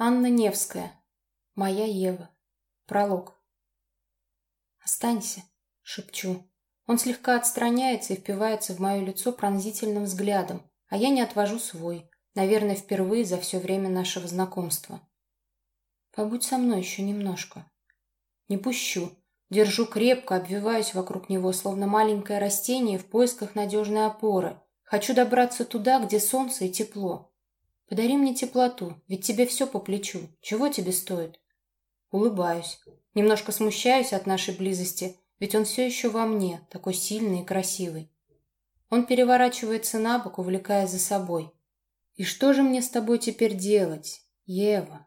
Анна Невская. Моя Ева. Пролог. «Останься», — шепчу. Он слегка отстраняется и впивается в мое лицо пронзительным взглядом, а я не отвожу свой, наверное, впервые за все время нашего знакомства. «Побудь со мной еще немножко». Не пущу. Держу крепко, обвиваюсь вокруг него, словно маленькое растение в поисках надежной опоры. Хочу добраться туда, где солнце и тепло. Подари мне теплоту, ведь тебе все по плечу. Чего тебе стоит? Улыбаюсь. Немножко смущаюсь от нашей близости, ведь он все еще во мне, такой сильный и красивый. Он переворачивается на бок, увлекая за собой. И что же мне с тобой теперь делать, Ева?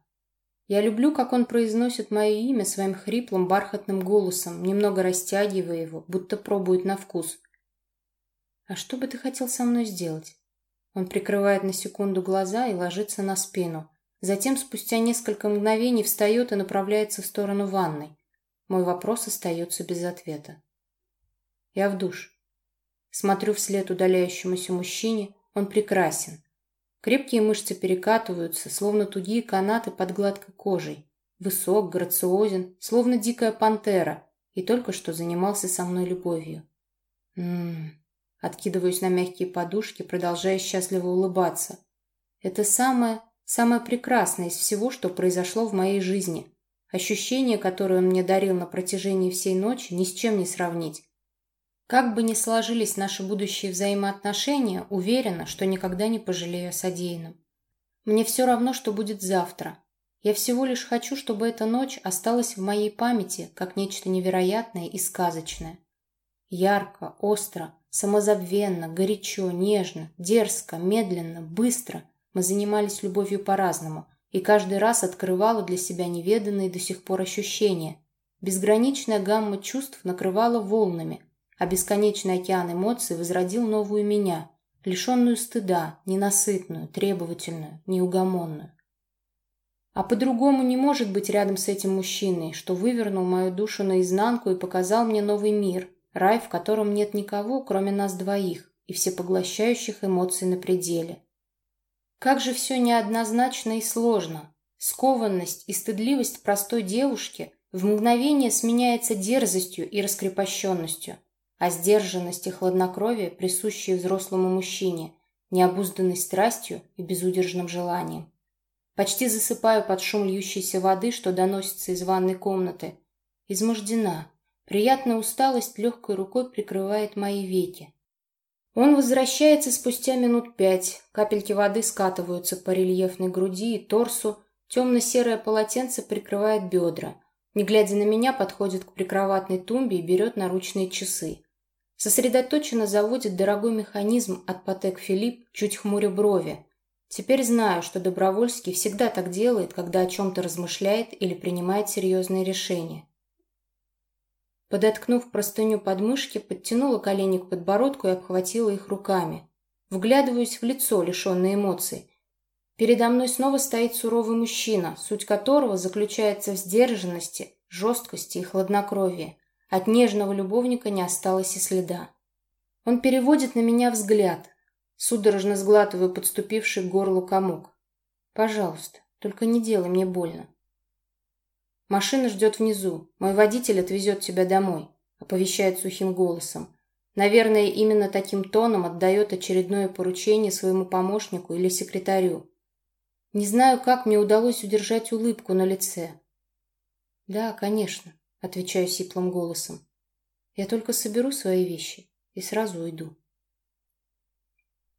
Я люблю, как он произносит мое имя своим хриплым бархатным голосом, немного растягивая его, будто пробует на вкус. А что бы ты хотел со мной сделать? Он прикрывает на секунду глаза и ложится на спину. Затем, спустя несколько мгновений, встает и направляется в сторону ванной. Мой вопрос остается без ответа. Я в душ. Смотрю вслед удаляющемуся мужчине. Он прекрасен. Крепкие мышцы перекатываются, словно тугие канаты под гладкой кожей. Высок, грациозен, словно дикая пантера, и только что занимался со мной любовью. Ммм, Откидываюсь на мягкие подушки, продолжая счастливо улыбаться. Это самое, самое прекрасное из всего, что произошло в моей жизни. Ощущение, которое он мне дарил на протяжении всей ночи, ни с чем не сравнить. Как бы ни сложились наши будущие взаимоотношения, уверена, что никогда не пожалею о содеянном. Мне все равно, что будет завтра. Я всего лишь хочу, чтобы эта ночь осталась в моей памяти, как нечто невероятное и сказочное. Ярко, остро, Самозабвенно, горячо, нежно, дерзко, медленно, быстро мы занимались любовью по-разному, и каждый раз открывала для себя неведанные до сих пор ощущения. Безграничная гамма чувств накрывала волнами, а бесконечный океан эмоций возродил новую меня, лишенную стыда, ненасытную, требовательную, неугомонную. А по-другому не может быть рядом с этим мужчиной, что вывернул мою душу наизнанку и показал мне новый мир – Рай, в котором нет никого, кроме нас двоих, и всепоглощающих эмоций на пределе. Как же все неоднозначно и сложно. Скованность и стыдливость простой девушки в мгновение сменяется дерзостью и раскрепощенностью, а сдержанность и хладнокровие, присущие взрослому мужчине, необузданной страстью и безудержным желанием. Почти засыпаю под шум льющейся воды, что доносится из ванной комнаты. Измождена, Приятная усталость легкой рукой прикрывает мои веки. Он возвращается спустя минут пять. Капельки воды скатываются по рельефной груди и торсу. Темно-серое полотенце прикрывает бедра. Не глядя на меня, подходит к прикроватной тумбе и берет наручные часы. Сосредоточенно заводит дорогой механизм от Патек Филипп, чуть хмуря брови. Теперь знаю, что Добровольский всегда так делает, когда о чем-то размышляет или принимает серьезные решения. Подоткнув простыню подмышки, подтянула колени к подбородку и обхватила их руками. Вглядываюсь в лицо, лишенное эмоций. Передо мной снова стоит суровый мужчина, суть которого заключается в сдержанности, жесткости и хладнокровии. От нежного любовника не осталось и следа. Он переводит на меня взгляд. Судорожно сглатываю подступивший к горлу комок. «Пожалуйста, только не делай мне больно. «Машина ждет внизу. Мой водитель отвезет тебя домой», — оповещает сухим голосом. Наверное, именно таким тоном отдает очередное поручение своему помощнику или секретарю. Не знаю, как мне удалось удержать улыбку на лице. «Да, конечно», — отвечаю сиплым голосом. «Я только соберу свои вещи и сразу уйду».